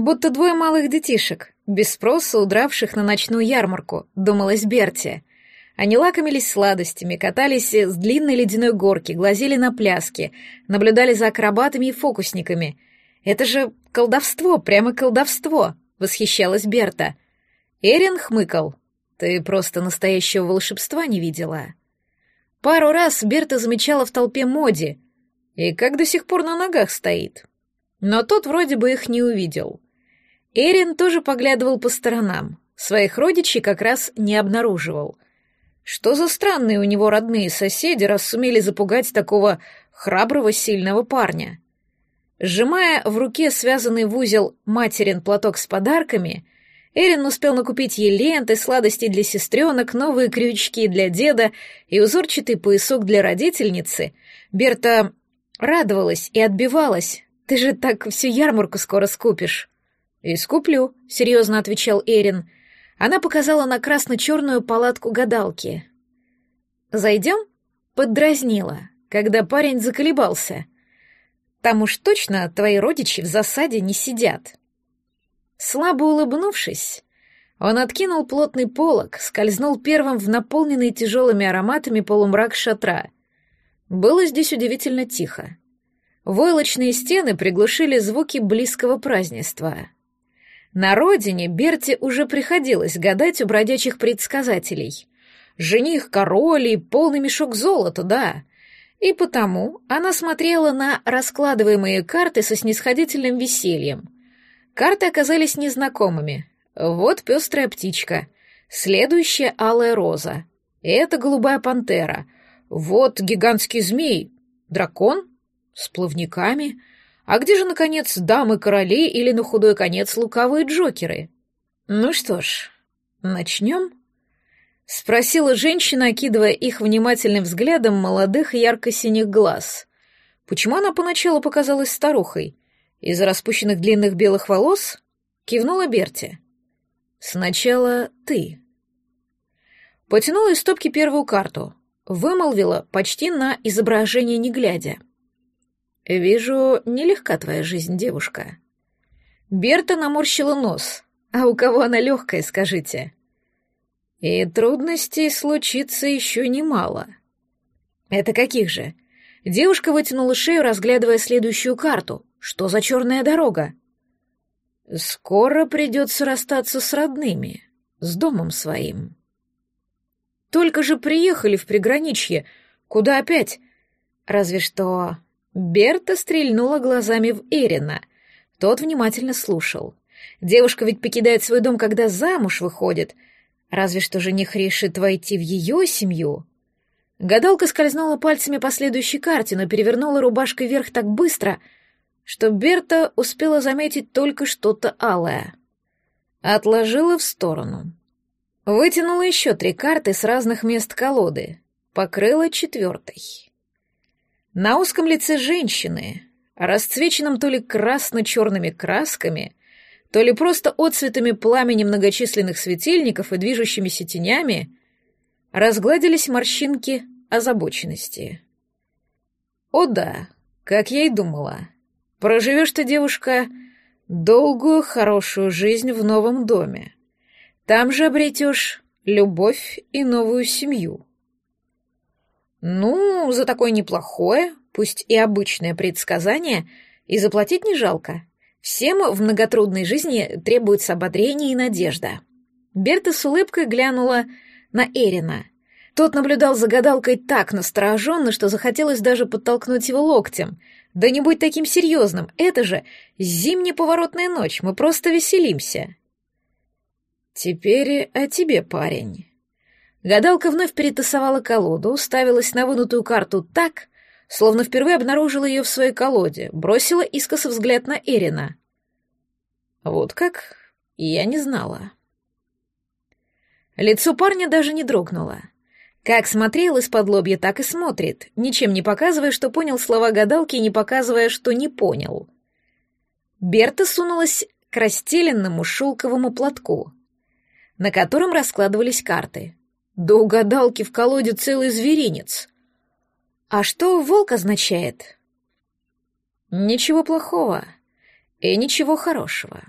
Будто двое малых детишек, без спроса удравших на ночную ярмарку, думалась Берти. Они лакомились сладостями, катались с длинной ледяной горки, глазели на пляски, наблюдали за акробатами и фокусниками. Это же колдовство, прямо колдовство, восхищалась Берта. Эрин хмыкал. Ты просто настоящего волшебства не видела. Пару раз Берта замечала в толпе Моди, и как до сих пор на ногах стоит. Но тот вроде бы их не увидел. Эрин тоже поглядывал по сторонам, своих родичей как раз не обнаруживал. Что за странные у него родные соседи, раз сумели запугать такого храброго, сильного парня? Сжимая в руке связанный в узел материн платок с подарками, Эрин успел накупить ей ленты, сладости для сестренок, новые крючки для деда и узорчатый поясок для родительницы. Берта радовалась и отбивалась. «Ты же так всю ярмарку скоро скупишь». «Искуплю», — серьезно отвечал Эрин. Она показала на красно-черную палатку гадалки. «Зайдем?» — поддразнила, когда парень заколебался. «Там уж точно твои родичи в засаде не сидят». Слабо улыбнувшись, он откинул плотный полог, скользнул первым в наполненный тяжелыми ароматами полумрак шатра. Было здесь удивительно тихо. Войлочные стены приглушили звуки близкого празднества. На родине Берте уже приходилось гадать у бродячих предсказателей. Жених, король и полный мешок золота, да. И потому она смотрела на раскладываемые карты со снисходительным весельем. Карты оказались незнакомыми. Вот пестрая птичка, следующая алая роза, это голубая пантера, вот гигантский змей, дракон с плавниками — а где же, наконец, дамы-короли или, на худой конец, лукавые джокеры? Ну что ж, начнем? Спросила женщина, окидывая их внимательным взглядом молодых ярко-синих глаз. Почему она поначалу показалась старухой? Из-за распущенных длинных белых волос? Кивнула Берти. Сначала ты. Потянула из стопки первую карту. Вымолвила почти на изображение не глядя. — «Вижу, нелегка твоя жизнь, девушка». Берта наморщила нос. «А у кого она легкая, скажите?» «И трудностей случится еще немало». «Это каких же?» Девушка вытянула шею, разглядывая следующую карту. «Что за черная дорога?» «Скоро придется расстаться с родными, с домом своим». «Только же приехали в приграничье. Куда опять?» «Разве что Берта стрельнула глазами в Эрина. Тот внимательно слушал. Девушка ведь покидает свой дом, когда замуж выходит. Разве что жених решит войти в ее семью. Гадалка скользнула пальцами по следующей карте, но перевернула рубашкой вверх так быстро, что Берта успела заметить только что-то алое. Отложила в сторону. Вытянула еще три карты с разных мест колоды. Покрыла четвертой. На узком лице женщины, расцвеченном то ли красно-черными красками, то ли просто отцветами пламени многочисленных светильников и движущимися тенями, разгладились морщинки озабоченности. О да, как я и думала. Проживешь ты, девушка, долгую, хорошую жизнь в новом доме. Там же обретешь любовь и новую семью. Ну, за такое неплохое, пусть и обычное предсказание, и заплатить не жалко. Всем в многотрудной жизни требуется ободрение и надежда. Берта с улыбкой глянула на Эрина. Тот наблюдал за гадалкой так настороженно, что захотелось даже подтолкнуть его локтем. «Да не будь таким серьезным, это же зимняя поворотная ночь, мы просто веселимся». «Теперь о тебе, парень». Гадалка вновь перетасовала колоду, уставилась на вынутую карту так, словно впервые обнаружила ее в своей колоде, бросила искоса взгляд на Эрина. Вот как? Я не знала. Лицо парня даже не дрогнуло. Как смотрел из-под лобья, так и смотрит, ничем не показывая, что понял слова гадалки, и не показывая, что не понял. Берта сунулась к расстеленному шелковому платку, на котором раскладывались карты — да у гадалки в колоде целый зверинец. А что волк означает? Ничего плохого и ничего хорошего.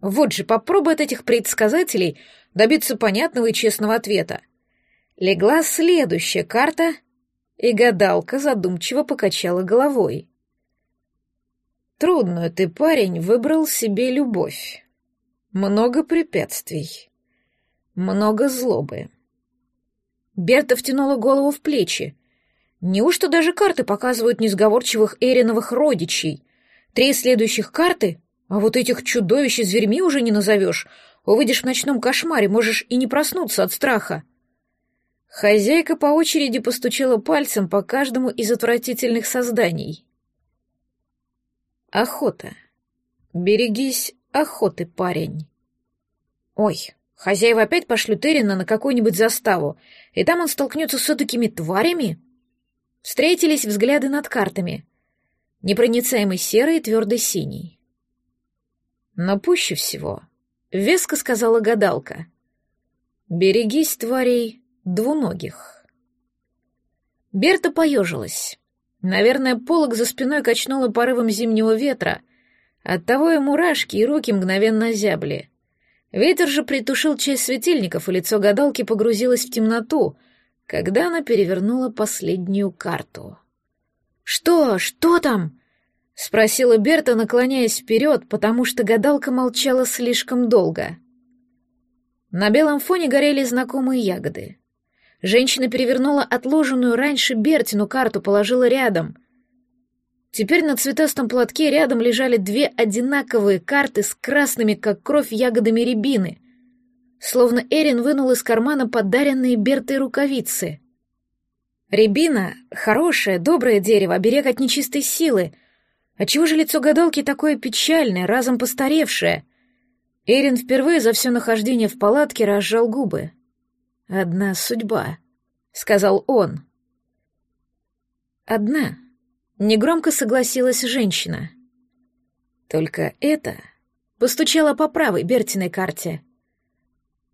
Вот же, попробуй от этих предсказателей добиться понятного и честного ответа. Легла следующая карта, и гадалка задумчиво покачала головой. Трудную ты, парень, выбрал себе любовь. Много препятствий. Много злобы. Берта втянула голову в плечи. Неужто даже карты показывают несговорчивых Эриновых родичей? Три следующих карты? А вот этих чудовищ и зверьми уже не назовешь. Увидишь в ночном кошмаре, можешь и не проснуться от страха. Хозяйка по очереди постучала пальцем по каждому из отвратительных созданий. Охота. Берегись охоты, парень. Ой, хозяева опять пошлют Эрина на какую-нибудь заставу, и там он столкнется с такими тварями? Встретились взгляды над картами. Непроницаемый серый и твердый синий. Но пуще всего, веско сказала гадалка, берегись тварей двуногих. Берта поежилась. Наверное, полог за спиной качнуло порывом зимнего ветра, оттого и мурашки, и руки мгновенно зябли. Ветер же притушил часть светильников, и лицо гадалки погрузилось в темноту, когда она перевернула последнюю карту. «Что? Что там?» — спросила Берта, наклоняясь вперед, потому что гадалка молчала слишком долго. На белом фоне горели знакомые ягоды. Женщина перевернула отложенную раньше Бертину карту, положила рядом. Теперь на цветастом платке рядом лежали две одинаковые карты с красными, как кровь, ягодами рябины. Словно Эрин вынул из кармана подаренные Бертой рукавицы. Рябина — хорошее, доброе дерево, оберег от нечистой силы. Отчего же лицо гадалки такое печальное, разом постаревшее? Эрин впервые за все нахождение в палатке разжал губы. «Одна судьба», — сказал он. «Одна», — негромко согласилась женщина. «Только это...» — постучала по правой Бертиной карте.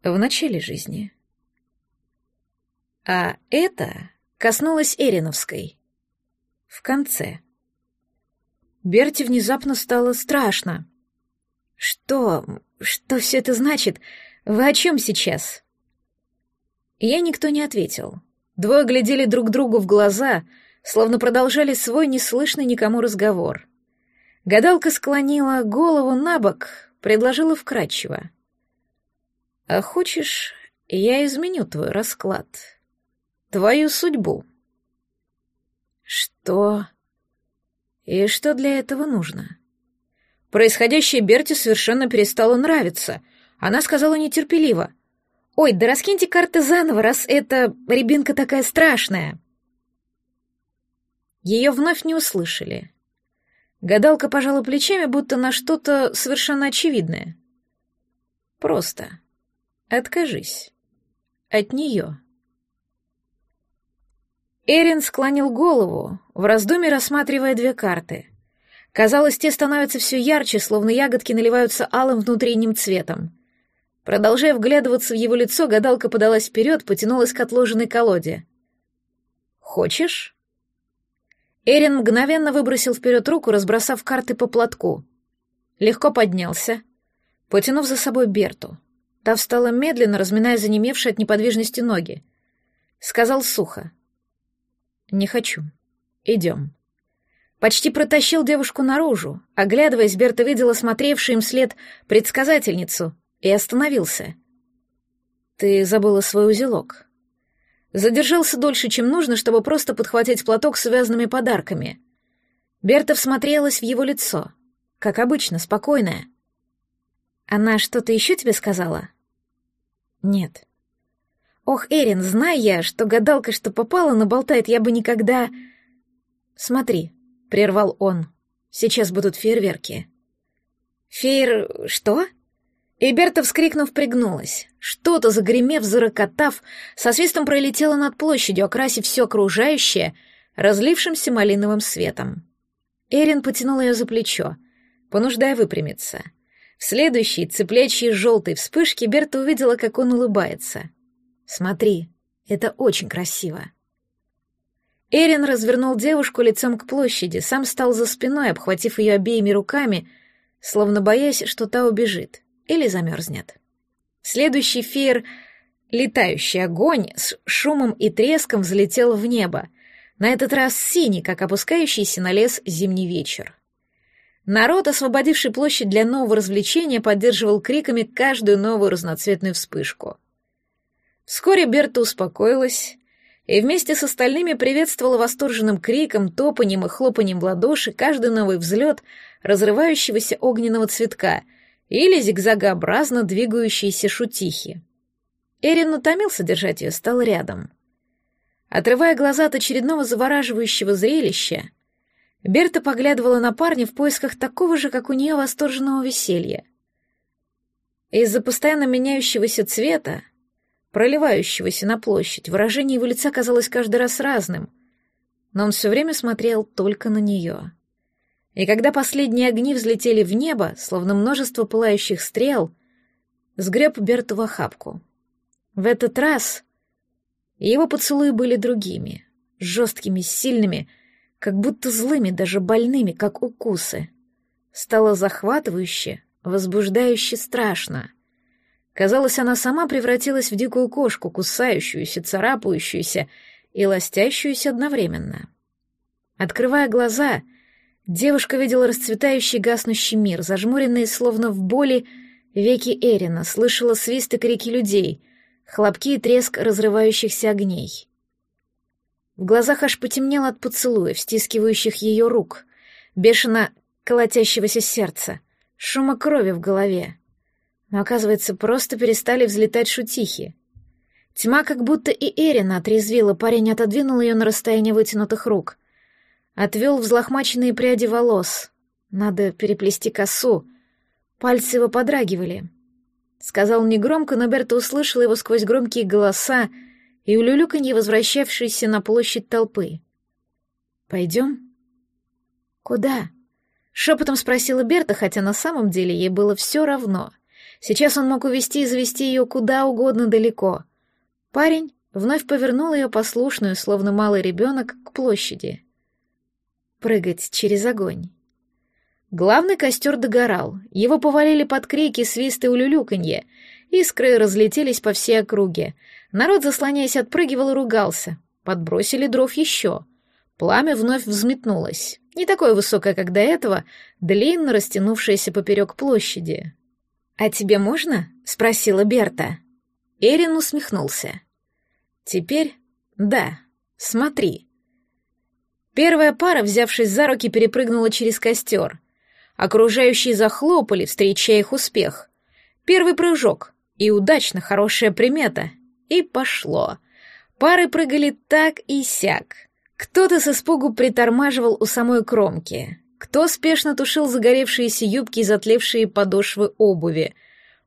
«В начале жизни». А это коснулось Эриновской. В конце. Берти внезапно стало страшно. «Что? Что все это значит? Вы о чем сейчас?» Я никто не ответил. Двое глядели друг другу в глаза, словно продолжали свой неслышный никому разговор. Гадалка склонила голову на бок, предложила вкратчиво. «А хочешь, я изменю твой расклад? Твою судьбу?» «Что? И что для этого нужно?» Происходящее Берти совершенно перестало нравиться. Она сказала нетерпеливо. «Ой, да раскиньте карты заново, раз эта рябинка такая страшная!» Ее вновь не услышали. Гадалка пожала плечами, будто на что-то совершенно очевидное. «Просто откажись от нее». Эрин склонил голову, в раздумье рассматривая две карты. Казалось, те становятся все ярче, словно ягодки наливаются алым внутренним цветом. Продолжая вглядываться в его лицо, гадалка подалась вперед, потянулась к отложенной колоде. «Хочешь?» Эрин мгновенно выбросил вперед руку, разбросав карты по платку. Легко поднялся, потянув за собой Берту. Та встала медленно, разминая занемевшие от неподвижности ноги. Сказал сухо. «Не хочу. Идем». Почти протащил девушку наружу. Оглядываясь, Берта видела смотревшую им след предсказательницу — и остановился. «Ты забыла свой узелок». Задержался дольше, чем нужно, чтобы просто подхватить платок с связанными подарками. Берта всмотрелась в его лицо. Как обычно, спокойная. «Она что-то еще тебе сказала?» «Нет». «Ох, Эрин, зная я, что гадалка, что попала, наболтает, я бы никогда...» «Смотри», — прервал он, — «сейчас будут фейерверки». «Фейер... что?» И Берта, вскрикнув, пригнулась. Что-то, загремев, зарокотав, со свистом пролетело над площадью, окрасив все окружающее разлившимся малиновым светом. Эрин потянул ее за плечо, понуждая выпрямиться. В следующей, цеплячей желтой вспышке, Берта увидела, как он улыбается. «Смотри, это очень красиво». Эрин развернул девушку лицом к площади, сам стал за спиной, обхватив ее обеими руками, словно боясь, что та убежит или замерзнет. Следующий феер — летающий огонь с шумом и треском взлетел в небо, на этот раз синий, как опускающийся на лес зимний вечер. Народ, освободивший площадь для нового развлечения, поддерживал криками каждую новую разноцветную вспышку. Вскоре Берта успокоилась и вместе с остальными приветствовала восторженным криком, топанием и хлопанием в ладоши каждый новый взлет разрывающегося огненного цветка или зигзагообразно двигающиеся шутихи. Эрин утомился держать ее, стал рядом. Отрывая глаза от очередного завораживающего зрелища, Берта поглядывала на парня в поисках такого же, как у нее, восторженного веселья. Из-за постоянно меняющегося цвета, проливающегося на площадь, выражение его лица казалось каждый раз разным, но он все время смотрел только на нее. И когда последние огни взлетели в небо, словно множество пылающих стрел, сгреб Берту в охапку. В этот раз его поцелуи были другими, жесткими, сильными, как будто злыми, даже больными, как укусы. Стало захватывающе, возбуждающе страшно. Казалось, она сама превратилась в дикую кошку, кусающуюся, царапающуюся и ластящуюся одновременно. Открывая глаза, девушка видела расцветающий гаснущий мир, зажмуренные словно в боли веки Эрина, слышала свист и крики людей — хлопки и треск разрывающихся огней. В глазах аж потемнело от поцелуев, стискивающих ее рук, бешено колотящегося сердца, шума крови в голове. Но, оказывается, просто перестали взлетать шутихи. Тьма как будто и Эрина отрезвила, парень отодвинул ее на расстояние вытянутых рук. Отвел взлохмаченные пряди волос. Надо переплести косу. Пальцы его подрагивали. Сказал негромко, но Берта услышала его сквозь громкие голоса и улюлюканье возвращавшейся на площадь толпы. «Пойдем?» «Куда?» — шепотом спросила Берта, хотя на самом деле ей было все равно. Сейчас он мог увести и завести ее куда угодно далеко. Парень вновь повернул ее послушную, словно малый ребенок, к площади. Прыгать через огонь. Главный костер догорал, его повалили под крики, свист и улюлюканье. Искры разлетелись по всей округе. Народ, заслоняясь, отпрыгивал и ругался. Подбросили дров еще. Пламя вновь взметнулось. Не такое высокое, как до этого, длинно растянувшееся поперек площади. «А тебе можно?» — спросила Берта. Эрин усмехнулся. «Теперь да, смотри». Первая пара, взявшись за руки, перепрыгнула через костер. Окружающие захлопали, встречая их успех. Первый прыжок. И удачно, хорошая примета. И пошло. Пары прыгали так и сяк. Кто-то с испугу притормаживал у самой кромки. Кто спешно тушил загоревшиеся юбки и затлевшие подошвы обуви.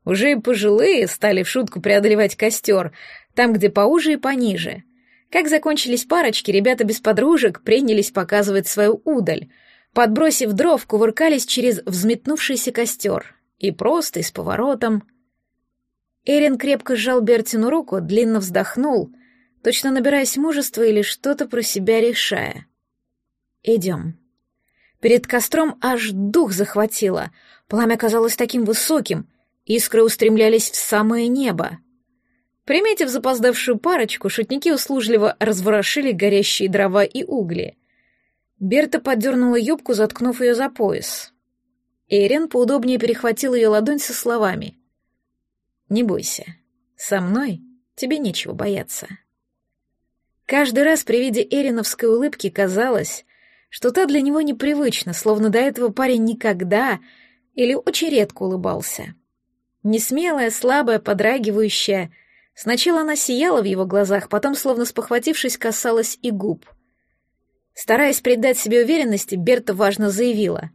Уже и пожилые стали в шутку преодолевать костер, там, где поуже и пониже. Как закончились парочки, ребята без подружек принялись показывать свою удаль — подбросив дров, кувыркались через взметнувшийся костер. И просто, и с поворотом. Эрин крепко сжал Бертину руку, длинно вздохнул, точно набираясь мужества или что-то про себя решая. «Идем». Перед костром аж дух захватило. Пламя казалось таким высоким, искры устремлялись в самое небо. Приметив запоздавшую парочку, шутники услужливо разворошили горящие дрова и угли. Берта поддернула юбку, заткнув ее за пояс. Эрин поудобнее перехватил ее ладонь со словами. «Не бойся. Со мной тебе нечего бояться». Каждый раз при виде Эриновской улыбки казалось, что та для него непривычна, словно до этого парень никогда или очень редко улыбался. Несмелая, слабая, подрагивающая. Сначала она сияла в его глазах, потом, словно спохватившись, касалась и губ — Стараясь придать себе уверенности, Берта важно заявила.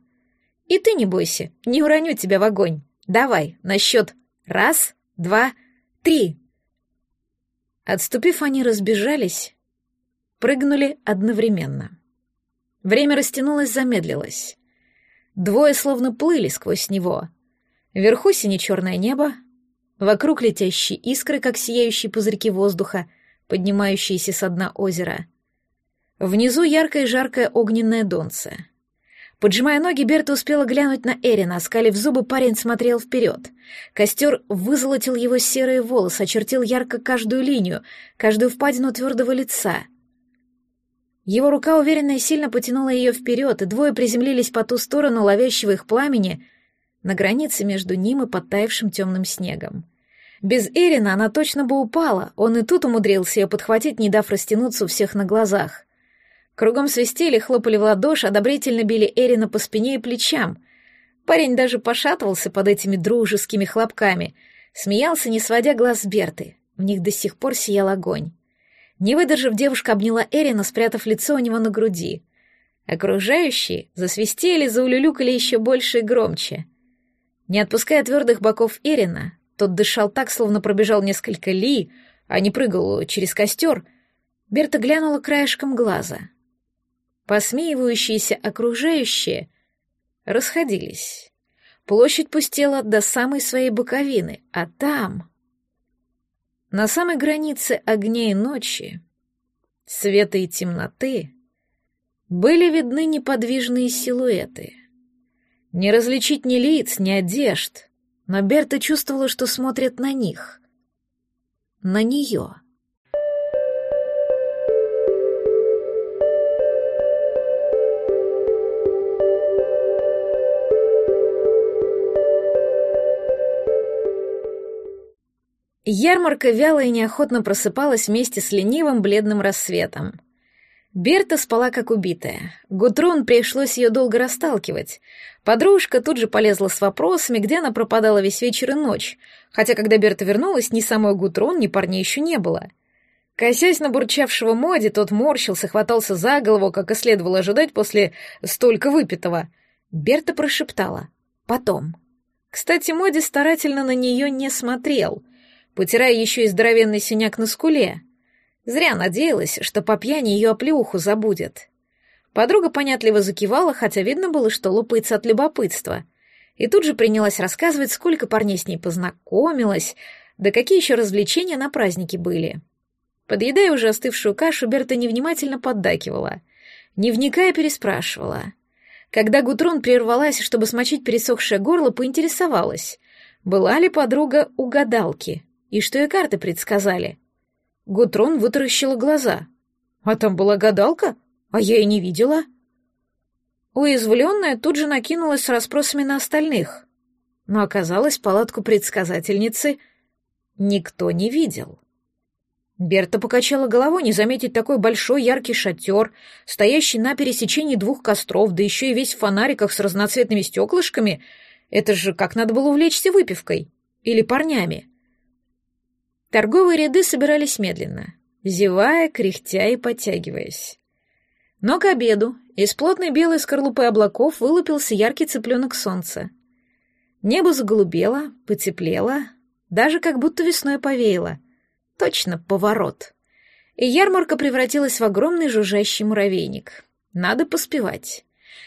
«И ты не бойся, не уроню тебя в огонь. Давай, на счет раз, два, три». Отступив, они разбежались, прыгнули одновременно. Время растянулось, замедлилось. Двое словно плыли сквозь него. Вверху сине-черное небо, вокруг летящие искры, как сияющие пузырьки воздуха, поднимающиеся со дна озера — Внизу яркое и жаркое огненное донце. Поджимая ноги, Берта успела глянуть на Эрина, оскалив зубы, парень смотрел вперед. Костер вызолотил его серые волосы, очертил ярко каждую линию, каждую впадину твердого лица. Его рука уверенно и сильно потянула ее вперед, и двое приземлились по ту сторону ловящего их пламени на границе между ним и подтаявшим темным снегом. Без Эрина она точно бы упала, он и тут умудрился ее подхватить, не дав растянуться у всех на глазах. Кругом свистели, хлопали в ладоши, одобрительно били Эрина по спине и плечам. Парень даже пошатывался под этими дружескими хлопками, смеялся, не сводя глаз с Берты. В них до сих пор сиял огонь. Не выдержав, девушка обняла Эрина, спрятав лицо у него на груди. Окружающие засвистели, заулюлюкали еще больше и громче. Не отпуская твердых боков Эрина, тот дышал так, словно пробежал несколько ли, а не прыгал через костер, Берта глянула краешком глаза — Посмеивающиеся окружающие расходились. Площадь пустела до самой своей боковины, а там... На самой границе огня и ночи, света и темноты, были видны неподвижные силуэты. Не различить ни лиц, ни одежд, но Берта чувствовала, что смотрят на них. На нее. Ярмарка вяло и неохотно просыпалась вместе с ленивым бледным рассветом. Берта спала как убитая. Гутрун пришлось ее долго расталкивать. Подружка тут же полезла с вопросами, где она пропадала весь вечер и ночь, хотя когда Берта вернулась, ни самой Гутрун, ни парней еще не было. Косясь на бурчавшего Моди, тот морщился, хватался за голову, как и следовало ожидать после столько выпитого. Берта прошептала «Потом». Кстати, Моди старательно на нее не смотрел — потирая еще и здоровенный синяк на скуле. Зря надеялась, что по пьяни ее оплеуху забудет. Подруга понятливо закивала, хотя видно было, что лопается от любопытства. И тут же принялась рассказывать, сколько парней с ней познакомилась, да какие еще развлечения на празднике были. Подъедая уже остывшую кашу, Берта невнимательно поддакивала. Не вникая, переспрашивала. Когда Гутрун прервалась, чтобы смочить пересохшее горло, поинтересовалась, была ли подруга у гадалки. И что и карты предсказали? Гутрон вытаращила глаза. А там была гадалка? А я и не видела. Уязвленная тут же накинулась с расспросами на остальных. Но оказалось, палатку предсказательницы никто не видел. Берта покачала головой, не заметить такой большой яркий шатер, стоящий на пересечении двух костров, да еще и весь в фонариках с разноцветными стеклышками. Это же как надо было увлечься выпивкой. Или парнями. Торговые ряды собирались медленно, зевая, кряхтя и подтягиваясь. Но к обеду из плотной белой скорлупы облаков вылупился яркий цыпленок солнца. Небо заголубело, потеплело, даже как будто весной повеяло. Точно поворот. И ярмарка превратилась в огромный жужжащий муравейник. Надо поспевать.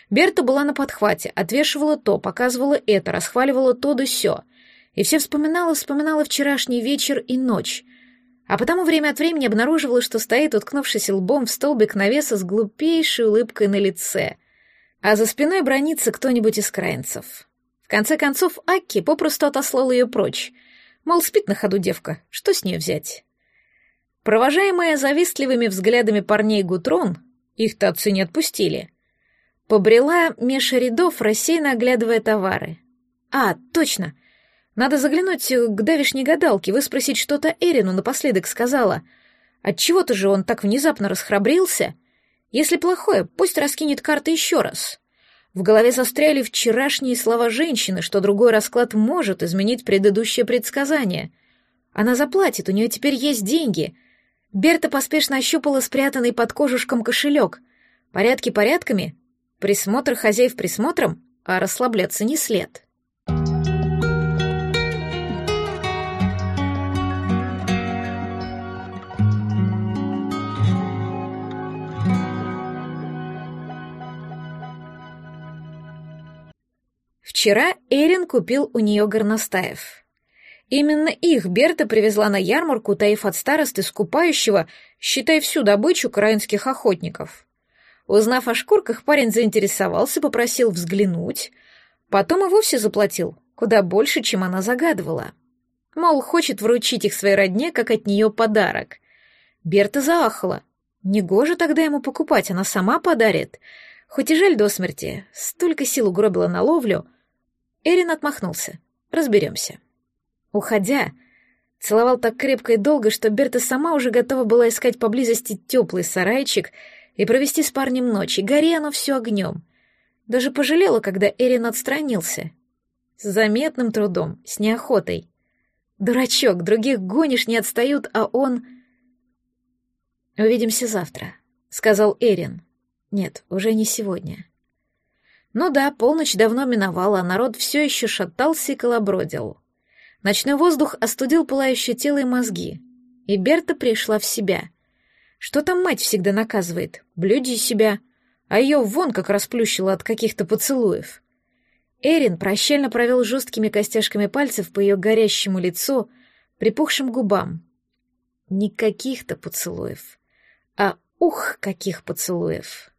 Берта была на подхвате, отвешивала то, показывала это, расхваливала то да сё — и все вспоминала, вспоминала вчерашний вечер и ночь, а потому время от времени обнаруживала, что стоит, уткнувшись лбом в столбик навеса с глупейшей улыбкой на лице, а за спиной бронится кто-нибудь из краинцев. В конце концов, Акки попросту отослал ее прочь, мол, спит на ходу девка, что с нее взять? Провожаемая завистливыми взглядами парней Гутрон, их-то отцы не отпустили, побрела меж рядов, рассеянно оглядывая товары. А, точно — надо заглянуть к давишней гадалке, выспросить что-то Эрину напоследок сказала. Отчего-то же он так внезапно расхрабрился. Если плохое, пусть раскинет карты еще раз. В голове застряли вчерашние слова женщины, что другой расклад может изменить предыдущее предсказание. Она заплатит, у нее теперь есть деньги. Берта поспешно ощупала спрятанный под кожушком кошелек. Порядки порядками, присмотр хозяев присмотром, а расслабляться не след. Вчера Эрин купил у нее горностаев. Именно их Берта привезла на ярмарку, таив от старосты скупающего, считай всю добычу краинских охотников. Узнав о шкурках, парень заинтересовался, попросил взглянуть, потом и вовсе заплатил, куда больше, чем она загадывала. Мол, хочет вручить их своей родне, как от нее подарок. Берта заахала. Негоже тогда ему покупать, она сама подарит. Хоть и жаль до смерти, столько сил угробила на ловлю. Эрин отмахнулся. Разберемся. Уходя, целовал так крепко и долго, что Берта сама уже готова была искать поблизости теплый сарайчик и провести с парнем ночь, и гори оно все огнем. Даже пожалела, когда Эрин отстранился. С заметным трудом, с неохотой. Дурачок, других гонишь не отстают, а он... «Увидимся завтра», — сказал Эрин. «Нет, уже не сегодня». Ну да, полночь давно миновала, а народ все еще шатался и колобродил. Ночной воздух остудил пылающее тело и мозги, и Берта пришла в себя. Что там мать всегда наказывает? Блюди себя. А ее вон как расплющило от каких-то поцелуев. Эрин прощально провел жесткими костяшками пальцев по ее горящему лицу, припухшим губам. Никаких-то поцелуев. А ух, каких поцелуев!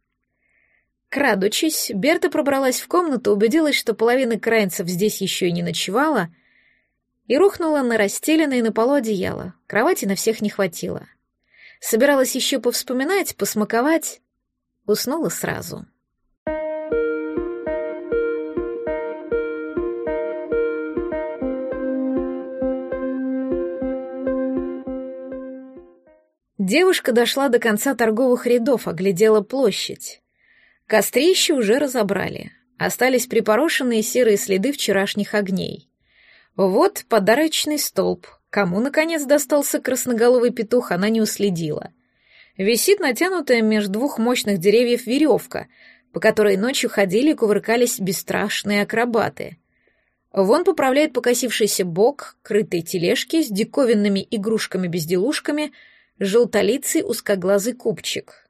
Крадучись, Берта пробралась в комнату, убедилась, что половина крайнцев здесь еще и не ночевала, и рухнула на расстеленное на полу одеяло. Кровати на всех не хватило. Собиралась еще повспоминать, посмаковать. Уснула сразу. Девушка дошла до конца торговых рядов, оглядела площадь. Кострище уже разобрали. Остались припорошенные серые следы вчерашних огней. Вот подарочный столб, Кому, наконец, достался красноголовый петух, она не уследила. Висит натянутая между двух мощных деревьев веревка, по которой ночью ходили и кувыркались бесстрашные акробаты. Вон поправляет покосившийся бок крытой тележки с диковинными игрушками-безделушками желтолицый узкоглазый купчик.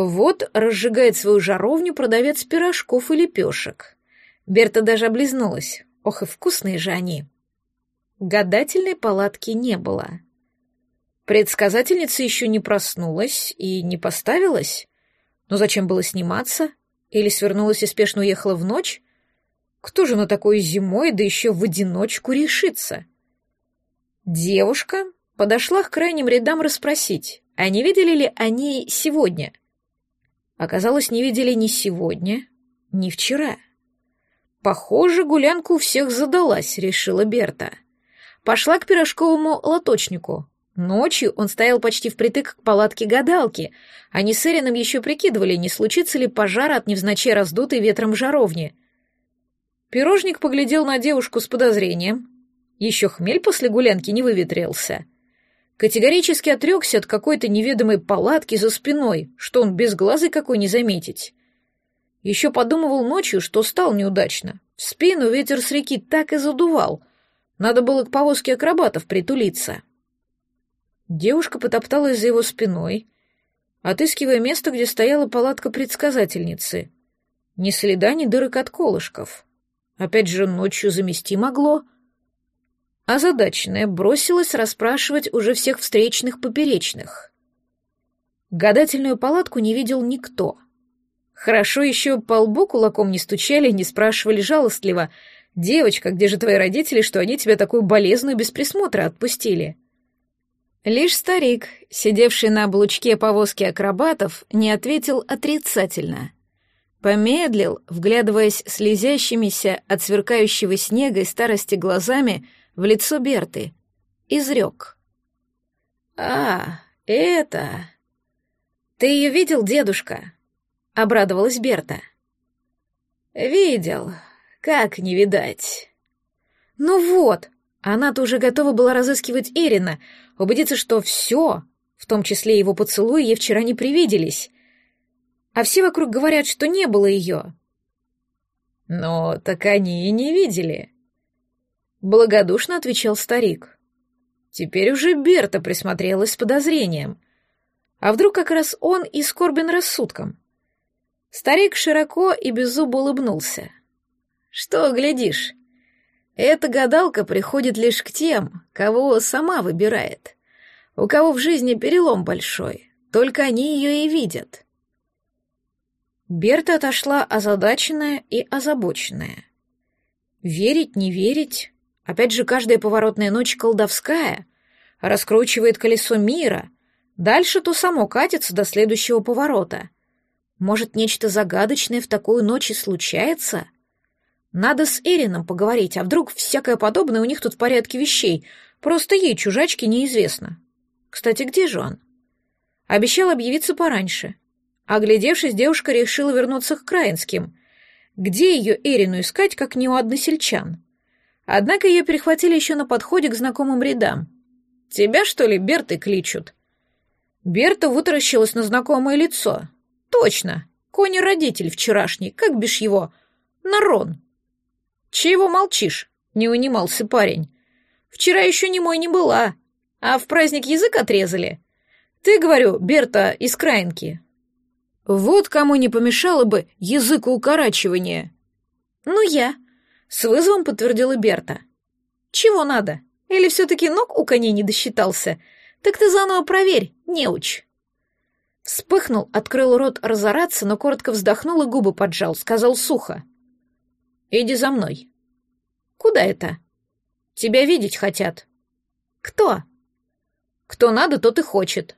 Вот разжигает свою жаровню продавец пирожков и лепешек. Берта даже облизнулась. Ох и вкусные же они. Гадательной палатки не было. Предсказательница еще не проснулась и не поставилась? Но зачем было сниматься? Или свернулась и спешно уехала в ночь? Кто же на такой зимой, да еще в одиночку решится? Девушка подошла к крайним рядам расспросить, а не видели ли они сегодня? Оказалось, не видели ни сегодня, ни вчера. Похоже, гулянку всех задалась, решила Берта. — Пошла к пирожковому лоточнику. Ночью он стоял почти впритык к палатке гадалки. Они с Эрином еще прикидывали, не случится ли пожар от невзначай раздутой ветром жаровни. Пирожник поглядел на девушку с подозрением. Еще хмель после гулянки не выветрился. Категорически отрекся от какой-то неведомой палатки за спиной, что он без глаза какой не заметить. Еще подумывал ночью, что стал неудачно. В спину ветер с реки так и задувал, надо было к повозке акробатов притулиться. Девушка потопталась за его спиной, отыскивая место, где стояла палатка предсказательницы. Ни следа, ни дырок от колышков. Опять же, ночью замести могло. А задачная бросилась расспрашивать уже всех встречных поперечных. Гадательную палатку не видел никто. Хорошо еще по лбу кулаком не стучали, не спрашивали жалостливо — «Девочка, где же твои родители, что они тебя такую болезную без присмотра отпустили?» Лишь старик, сидевший на облучке повозки акробатов, не ответил отрицательно. Помедлил, вглядываясь слезящимися от сверкающего снега и старости глазами в лицо Берты. Изрек. «А, это...» «Ты ее видел, дедушка?» — обрадовалась Берта. «Видел. Как не видать? Ну вот, она-то уже готова была разыскивать Эрина, убедиться, что все, в том числе его поцелуи, ей вчера не привиделись. А все вокруг говорят, что не было ее. Но так они и не видели. Благодушно отвечал старик. Теперь уже Берта присмотрелась с подозрением. А вдруг как раз он и скорбен рассудком? Старик широко и беззубо улыбнулся. Что глядишь? Эта гадалка приходит лишь к тем, кого сама выбирает. У кого в жизни перелом большой, только они ее и видят. Берта отошла озадаченная и озабоченная. Верить, не верить. Опять же, каждая поворотная ночь колдовская. Раскручивает колесо мира. Дальше то само катится до следующего поворота. Может, нечто загадочное в такую ночь и случается? Надо с Эрином поговорить, а вдруг всякое подобное у них тут в порядке вещей. Просто ей, чужачке, неизвестно. Кстати, где же он? Обещал объявиться пораньше. Оглядевшись, девушка решила вернуться к Краинским. Где ее Эрину искать, как не у односельчан? Однако ее перехватили еще на подходе к знакомым рядам. «Тебя, что ли, Берты кличут?» Берта вытаращилась на знакомое лицо. «Точно! Кони-родитель вчерашний, как бишь его? Нарон!» «Чего молчишь?» — не унимался парень. «Вчера еще не мой не была, а в праздник язык отрезали. Ты, говорю, Берта из Краинки». «Вот кому не помешало бы языкоукорачивание». «Ну, я», — с вызовом подтвердила Берта. «Чего надо? Или все-таки ног у коней не досчитался? Так ты заново проверь, неуч». Вспыхнул, открыл рот разораться, но коротко вздохнул и губы поджал, сказал сухо. «Иди за мной». «Куда это?» «Тебя видеть хотят». «Кто?» «Кто надо, тот и хочет».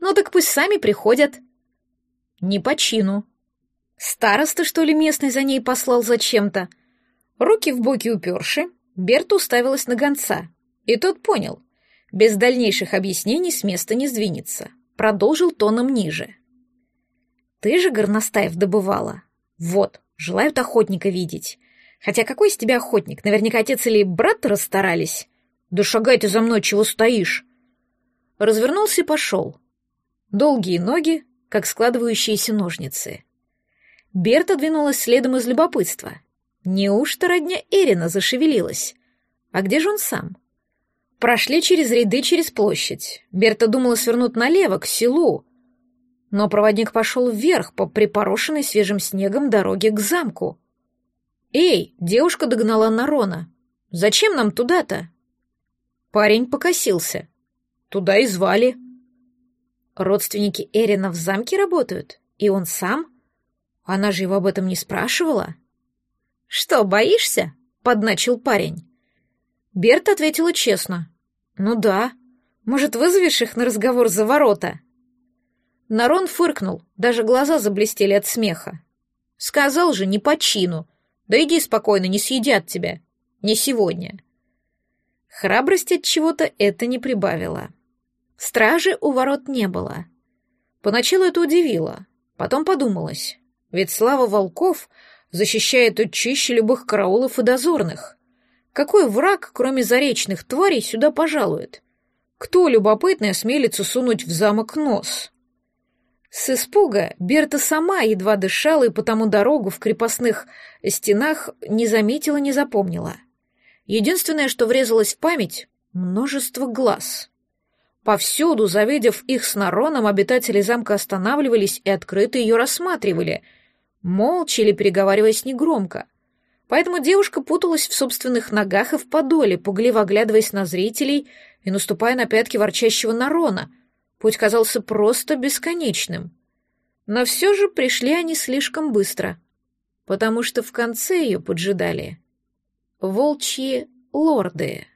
«Ну так пусть сами приходят». «Не по чину». «Староста, что ли, местный за ней послал зачем-то?» Руки в боки уперши, Берта уставилась на гонца, и тот понял. Без дальнейших объяснений с места не сдвинется. Продолжил тоном ниже. «Ты же горностаев добывала. Вот, желают охотника видеть. Хотя какой из тебя охотник? Наверняка отец или брат расстарались. Да шагай ты за мной, чего стоишь? Развернулся и пошел. Долгие ноги, как складывающиеся ножницы. Берта двинулась следом из любопытства. Неужто родня Эрина зашевелилась? А где же он сам? Прошли через ряды, через площадь. Берта думала свернуть налево, к селу. Но проводник пошел вверх по припорошенной свежим снегом дороге к замку. «Эй!» — девушка догнала Нарона. «Зачем нам туда-то?» Парень покосился. «Туда и звали». «Родственники Эрина в замке работают? И он сам? Она же его об этом не спрашивала?» «Что, боишься?» — подначил парень. Берта ответила честно. «Ну да. Может, вызовешь их на разговор за ворота?» Нарон фыркнул, даже глаза заблестели от смеха. «Сказал же, не по чину. Да иди спокойно, не съедят тебя. Не сегодня. Храбрости от чего-то это не прибавило. Стражи у ворот не было. Поначалу это удивило, потом подумалось. Ведь слава волков защищает от чище любых караулов и дозорных. Какой враг, кроме заречных тварей, сюда пожалует? Кто любопытный осмелится сунуть в замок нос? С испуга Берта сама едва дышала и потому дорогу в крепостных стенах не заметила, не запомнила. Единственное, что врезалось в память — множество глаз. Повсюду, завидев их с Нароном, обитатели замка останавливались и открыто ее рассматривали, молча или переговариваясь негромко. Поэтому девушка путалась в собственных ногах и в подоле, пугливо оглядываясь на зрителей и наступая на пятки ворчащего Нарона — Путь казался просто бесконечным. Но все же пришли они слишком быстро, потому что в конце ее поджидали волчьи лорды.